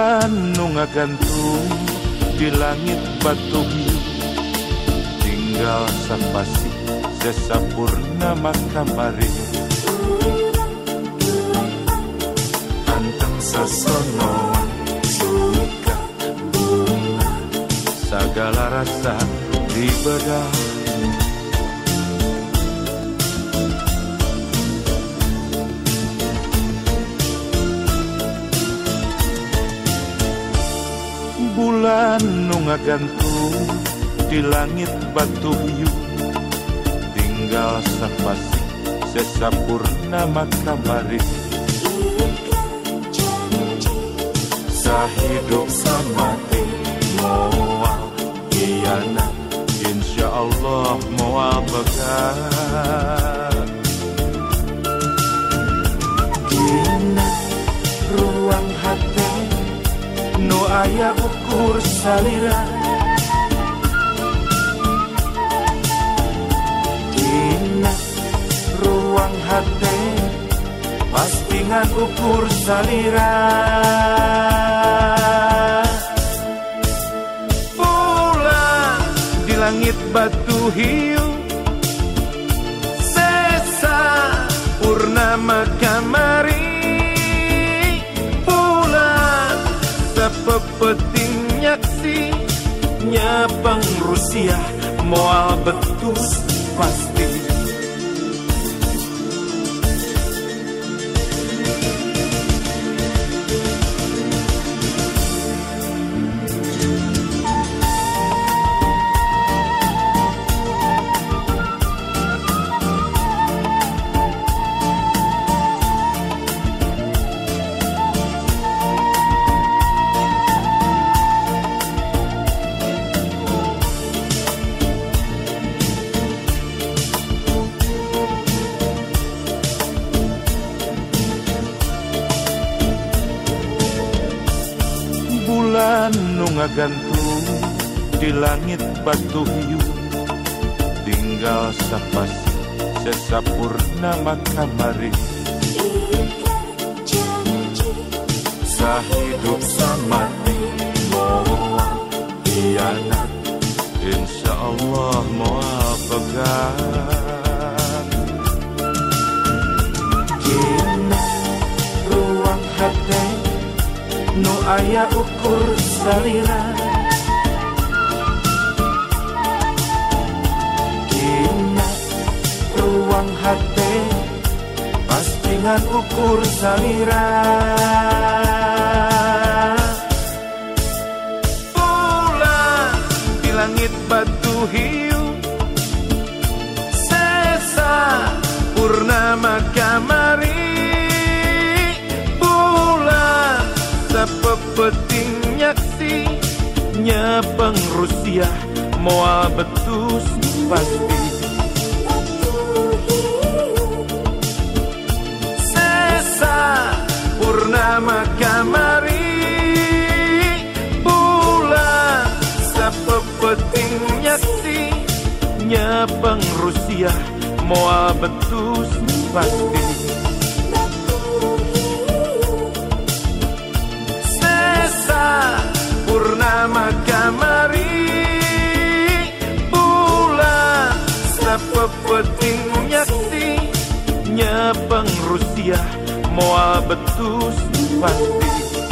bulan nu ngagantung di langit batu hiu tinggal sapasi sesapurna kamari. Anteng sasono suka bunga. Segala rasa di bedah bulan nu ngagantung di langit batu hiu. Tinggal sapasi sesapurna kamari Sahidup samati moal kianat Insya Allah moal begat Aya ukur salira Kina ruang hati Pastingan ukur salira Bulan di langit batu hiu sepepeting nyaksi Nyapang Rusia Moal betus pasti bulan nu ngagantung di langit batu hiu. Tinggal sapas sesapurna kamari. Sahidup hianat Insya Allah moal pegang Nu aya ukur salira. Kina ruang hati Pastingan ukur salira. Bulan di langit batu hiu Nyapang Rusia Moal betus pasti. Sesa purnama kamari Bulan sepepeting nyaksi Nyapang Rusia Moal betus pasti Moal betus pasti